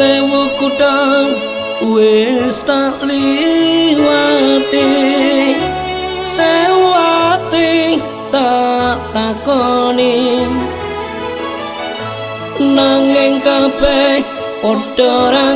sewu kutang wis tak liwati. Sewati tak takoni. Nanging kabeh padha ra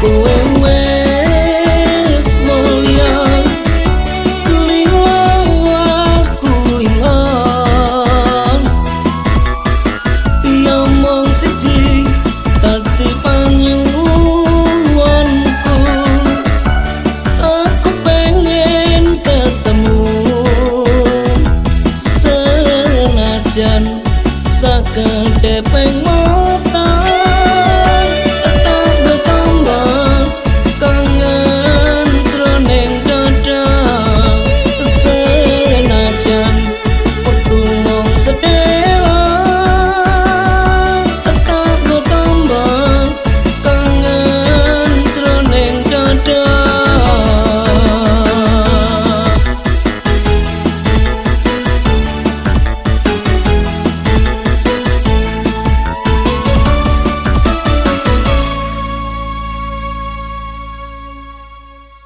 When